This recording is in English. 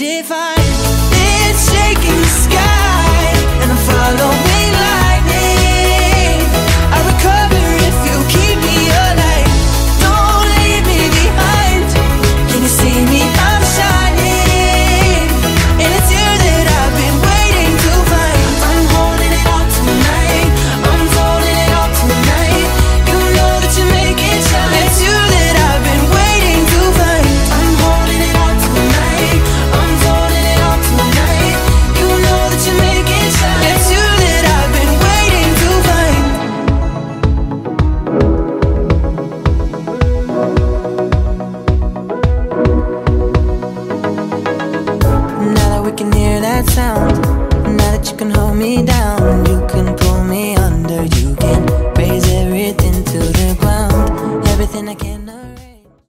Be me down,